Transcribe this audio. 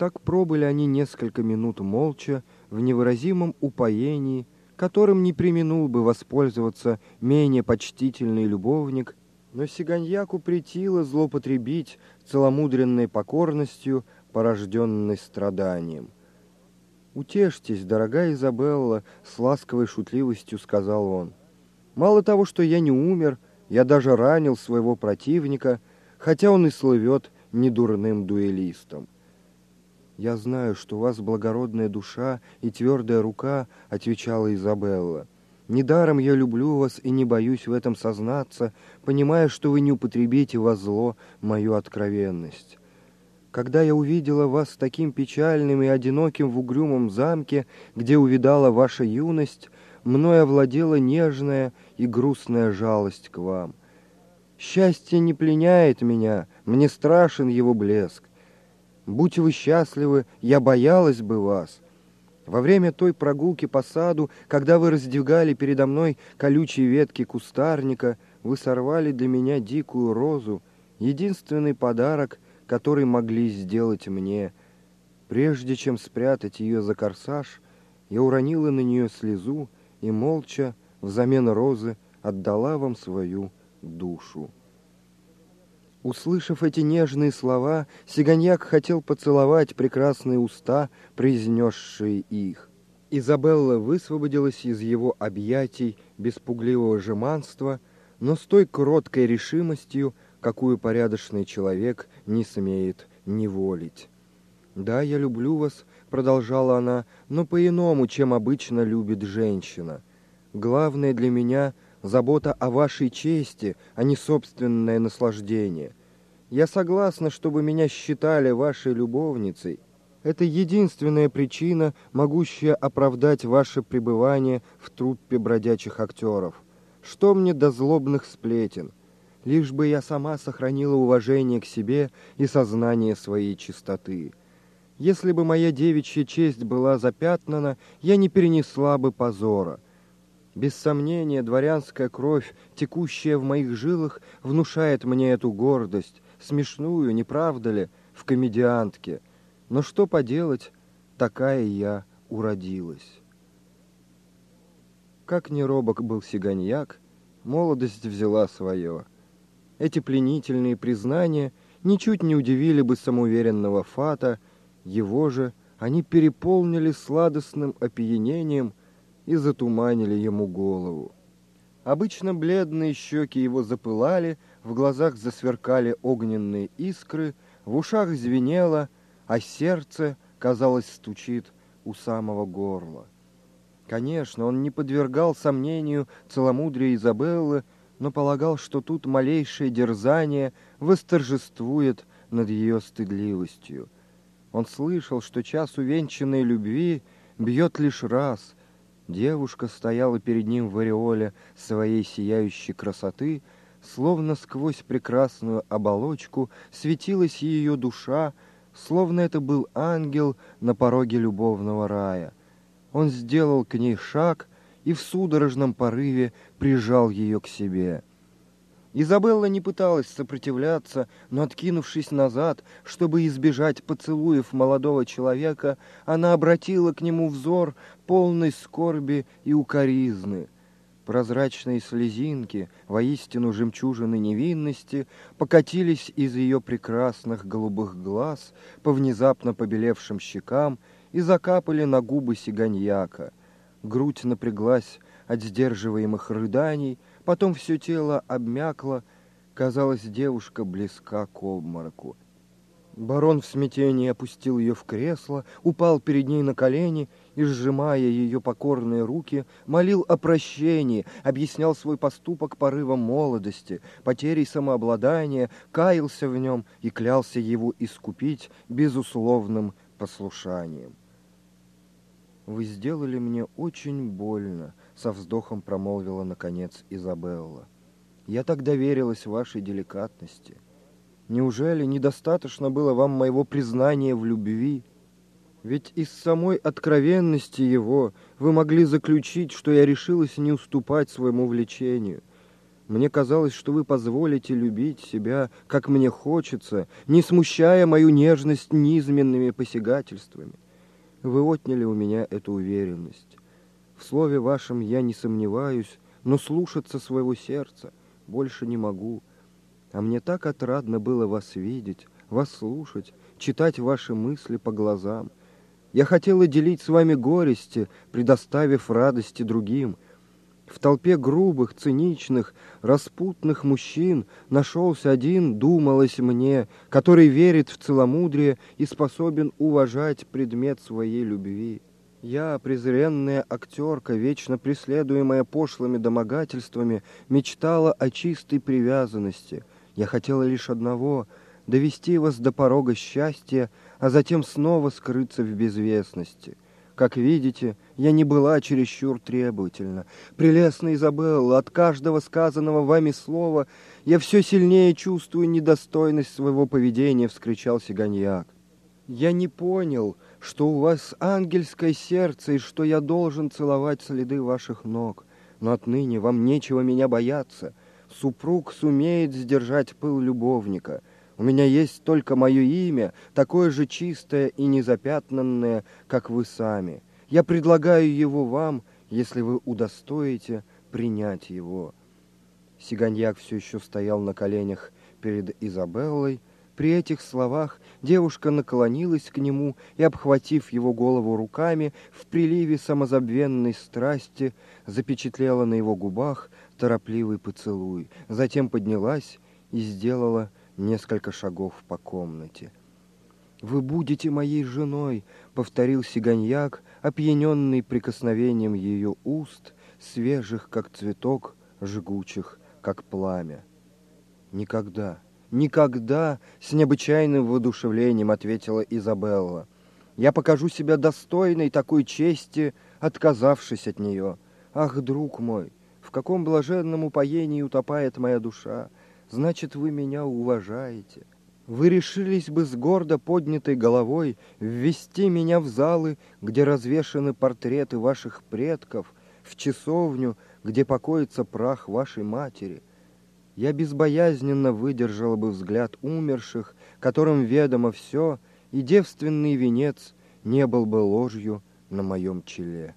Так пробыли они несколько минут молча, в невыразимом упоении, которым не применул бы воспользоваться менее почтительный любовник, но сиганьяку притило злоупотребить целомудренной покорностью, порожденной страданием. «Утешьтесь, дорогая Изабелла», — с ласковой шутливостью сказал он. «Мало того, что я не умер, я даже ранил своего противника, хотя он и слывет недурным дуэлистом. «Я знаю, что у вас благородная душа и твердая рука», — отвечала Изабелла. «Недаром я люблю вас и не боюсь в этом сознаться, понимая, что вы не употребите во зло мою откровенность. Когда я увидела вас таким печальным и одиноким в угрюмом замке, где увидала ваша юность, мною овладела нежная и грустная жалость к вам. Счастье не пленяет меня, мне страшен его блеск. Будь вы счастливы, я боялась бы вас. Во время той прогулки по саду, когда вы раздвигали передо мной колючие ветки кустарника, вы сорвали для меня дикую розу, единственный подарок — который могли сделать мне. Прежде чем спрятать ее за корсаж, я уронила на нее слезу и молча, взамен розы, отдала вам свою душу. Услышав эти нежные слова, Сиганьяк хотел поцеловать прекрасные уста, произнесшие их. Изабелла высвободилась из его объятий без пугливого жеманства, но с той кроткой решимостью, какую порядочный человек не смеет неволить. «Да, я люблю вас», — продолжала она, — «но по-иному, чем обычно любит женщина. Главное для меня — забота о вашей чести, а не собственное наслаждение. Я согласна, чтобы меня считали вашей любовницей. Это единственная причина, могущая оправдать ваше пребывание в труппе бродячих актеров. Что мне до злобных сплетен?» лишь бы я сама сохранила уважение к себе и сознание своей чистоты. Если бы моя девичья честь была запятнана, я не перенесла бы позора. Без сомнения, дворянская кровь, текущая в моих жилах, внушает мне эту гордость, смешную, не правда ли, в комедиантке. Но что поделать, такая я уродилась. Как не робок был сиганьяк, молодость взяла свое — эти пленительные признания ничуть не удивили бы самоуверенного Фата, его же они переполнили сладостным опьянением и затуманили ему голову. Обычно бледные щеки его запылали, в глазах засверкали огненные искры, в ушах звенело, а сердце, казалось, стучит у самого горла. Конечно, он не подвергал сомнению целомудрия Изабеллы, но полагал, что тут малейшее дерзание восторжествует над ее стыдливостью. Он слышал, что час увенчанной любви бьет лишь раз. Девушка стояла перед ним в ореоле своей сияющей красоты, словно сквозь прекрасную оболочку светилась ее душа, словно это был ангел на пороге любовного рая. Он сделал к ней шаг, и в судорожном порыве прижал ее к себе. Изабелла не пыталась сопротивляться, но, откинувшись назад, чтобы избежать поцелуев молодого человека, она обратила к нему взор полной скорби и укоризны. Прозрачные слезинки, воистину жемчужины невинности, покатились из ее прекрасных голубых глаз по внезапно побелевшим щекам и закапали на губы сиганьяка — грудь напряглась от сдерживаемых рыданий, потом все тело обмякло, казалось, девушка близка к обмороку. Барон в смятении опустил ее в кресло, упал перед ней на колени и, сжимая ее покорные руки, молил о прощении, объяснял свой поступок порывом молодости, потерей самообладания, каялся в нем и клялся его искупить безусловным послушанием. «Вы сделали мне очень больно», — со вздохом промолвила, наконец, Изабелла. «Я так доверилась вашей деликатности. Неужели недостаточно было вам моего признания в любви? Ведь из самой откровенности его вы могли заключить, что я решилась не уступать своему влечению. Мне казалось, что вы позволите любить себя, как мне хочется, не смущая мою нежность низменными посягательствами. Вы отняли у меня эту уверенность. В слове вашем я не сомневаюсь, но слушаться своего сердца больше не могу. А мне так отрадно было вас видеть, вас слушать, читать ваши мысли по глазам. Я хотела делить с вами горести, предоставив радости другим — в толпе грубых, циничных, распутных мужчин нашелся один, думалось мне, который верит в целомудрие и способен уважать предмет своей любви. Я, презренная актерка, вечно преследуемая пошлыми домогательствами, мечтала о чистой привязанности. Я хотела лишь одного — довести вас до порога счастья, а затем снова скрыться в безвестности — как видите, я не была чересчур требовательна. Прелестная Изабелла, от каждого сказанного вами слова я все сильнее чувствую недостойность своего поведения, — вскричал Сиганьяк. Я не понял, что у вас ангельское сердце и что я должен целовать следы ваших ног. Но отныне вам нечего меня бояться. Супруг сумеет сдержать пыл любовника — у меня есть только мое имя, такое же чистое и незапятнанное, как вы сами. Я предлагаю его вам, если вы удостоите принять его». Сиганьяк все еще стоял на коленях перед Изабеллой. При этих словах девушка наклонилась к нему и, обхватив его голову руками, в приливе самозабвенной страсти запечатлела на его губах торопливый поцелуй. Затем поднялась и сделала несколько шагов по комнате. «Вы будете моей женой», — повторил Сиганьяк, опьяненный прикосновением ее уст, свежих, как цветок, жгучих, как пламя. «Никогда, никогда!» — с необычайным воодушевлением ответила Изабелла. «Я покажу себя достойной такой чести, отказавшись от нее. Ах, друг мой, в каком блаженном упоении утопает моя душа! Значит, вы меня уважаете. Вы решились бы с гордо поднятой головой ввести меня в залы, где развешаны портреты ваших предков, в часовню, где покоится прах вашей матери. Я безбоязненно выдержала бы взгляд умерших, которым ведомо все, и девственный венец не был бы ложью на моем челе.